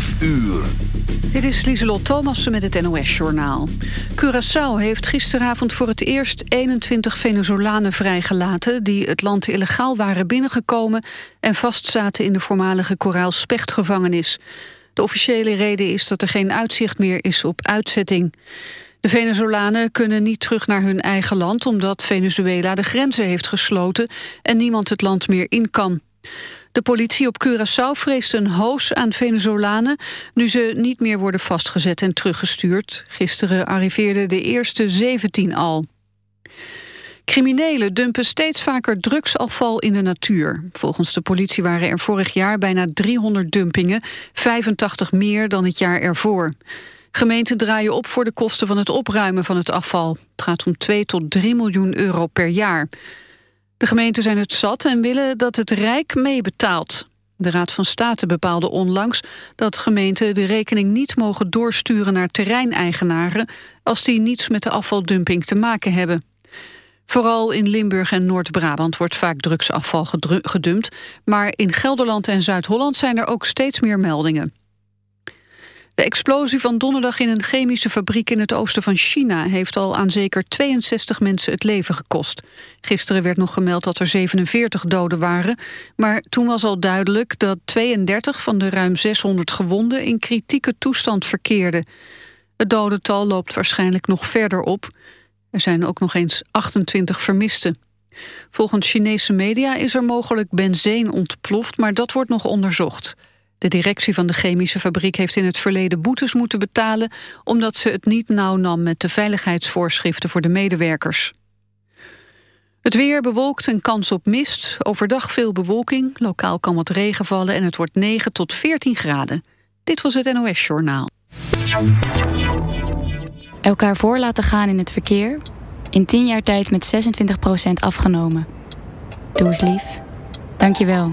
5 uur. Dit is Lieselot Thomassen met het NOS-journaal. Curaçao heeft gisteravond voor het eerst 21 Venezolanen vrijgelaten... die het land illegaal waren binnengekomen... en vastzaten in de voormalige Koraalspechtgevangenis. De officiële reden is dat er geen uitzicht meer is op uitzetting. De Venezolanen kunnen niet terug naar hun eigen land... omdat Venezuela de grenzen heeft gesloten... en niemand het land meer in kan. De politie op Curaçao vreest een hoos aan Venezolanen... nu ze niet meer worden vastgezet en teruggestuurd. Gisteren arriveerden de eerste 17 al. Criminelen dumpen steeds vaker drugsafval in de natuur. Volgens de politie waren er vorig jaar bijna 300 dumpingen... 85 meer dan het jaar ervoor. Gemeenten draaien op voor de kosten van het opruimen van het afval. Het gaat om 2 tot 3 miljoen euro per jaar. De gemeenten zijn het zat en willen dat het Rijk meebetaalt. De Raad van State bepaalde onlangs dat gemeenten de rekening niet mogen doorsturen naar terreineigenaren als die niets met de afvaldumping te maken hebben. Vooral in Limburg en Noord-Brabant wordt vaak drugsafval gedumpt, maar in Gelderland en Zuid-Holland zijn er ook steeds meer meldingen. De explosie van donderdag in een chemische fabriek in het oosten van China... heeft al aan zeker 62 mensen het leven gekost. Gisteren werd nog gemeld dat er 47 doden waren... maar toen was al duidelijk dat 32 van de ruim 600 gewonden... in kritieke toestand verkeerden. Het dodental loopt waarschijnlijk nog verder op. Er zijn ook nog eens 28 vermisten. Volgens Chinese media is er mogelijk benzeen ontploft... maar dat wordt nog onderzocht... De directie van de chemische fabriek heeft in het verleden boetes moeten betalen... omdat ze het niet nauw nam met de veiligheidsvoorschriften voor de medewerkers. Het weer bewolkt en kans op mist. Overdag veel bewolking, lokaal kan wat regen vallen... en het wordt 9 tot 14 graden. Dit was het NOS Journaal. Elkaar voor laten gaan in het verkeer... in 10 jaar tijd met 26% afgenomen. Doe eens lief. Dank je wel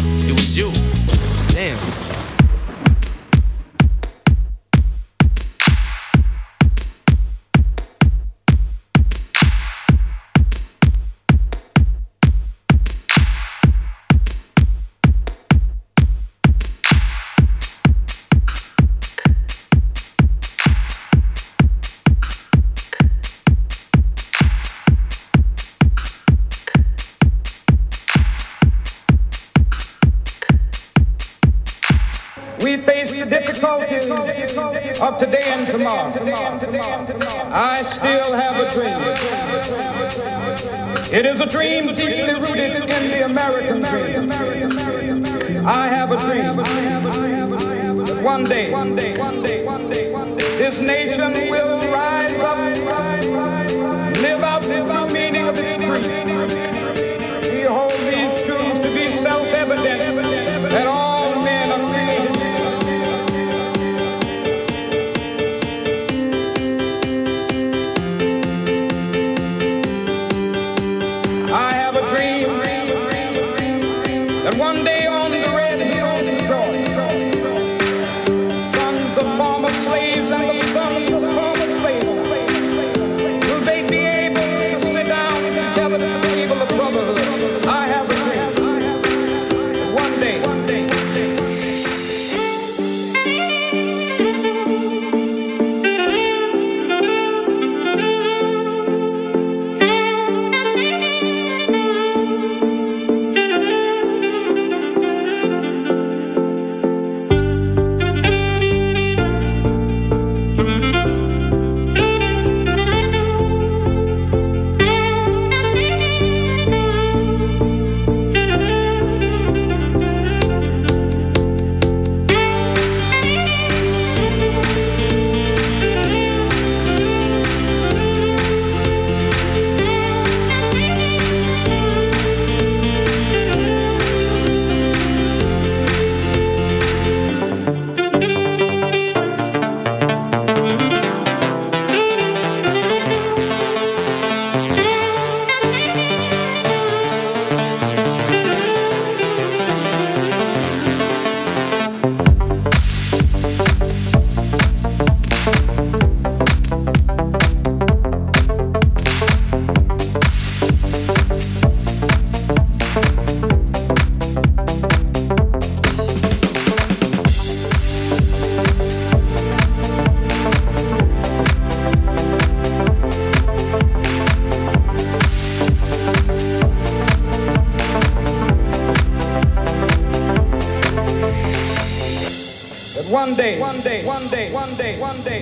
it was you. Damn. A dream deeply rooted in the American dream. I have a dream that one day this nation will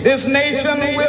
this nation will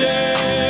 for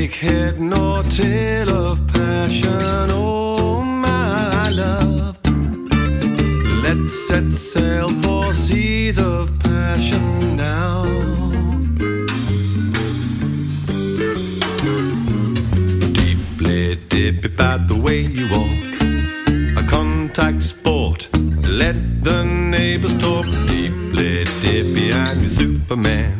take head nor tail of passion, oh my love. Let's set sail for seas of passion now. Deeply dip about the way you walk, a contact sport. Let the neighbors talk. Deeply dip behind your Superman.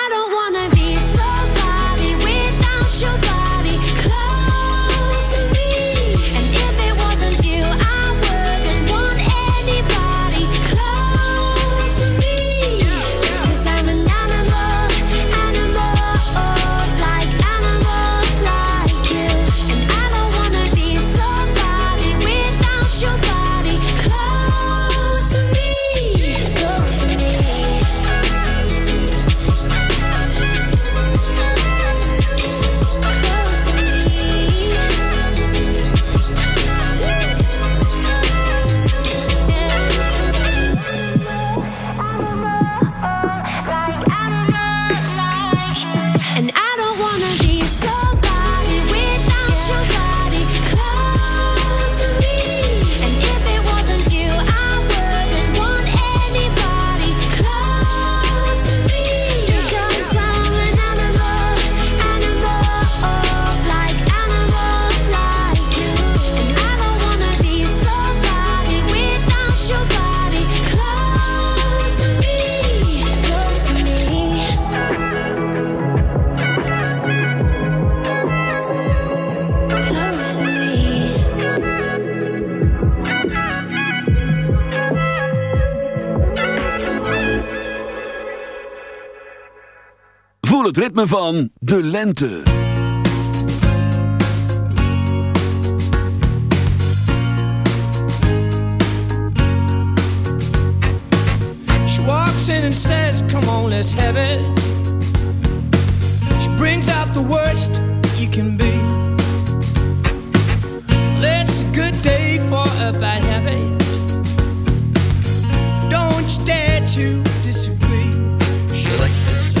het ritme van de lente. She walks in and says, Come on, let's have it. She brings out the worst you can be. It's a good day for a bad habit. Don't you dare to disagree. She likes to.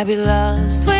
I'd be lost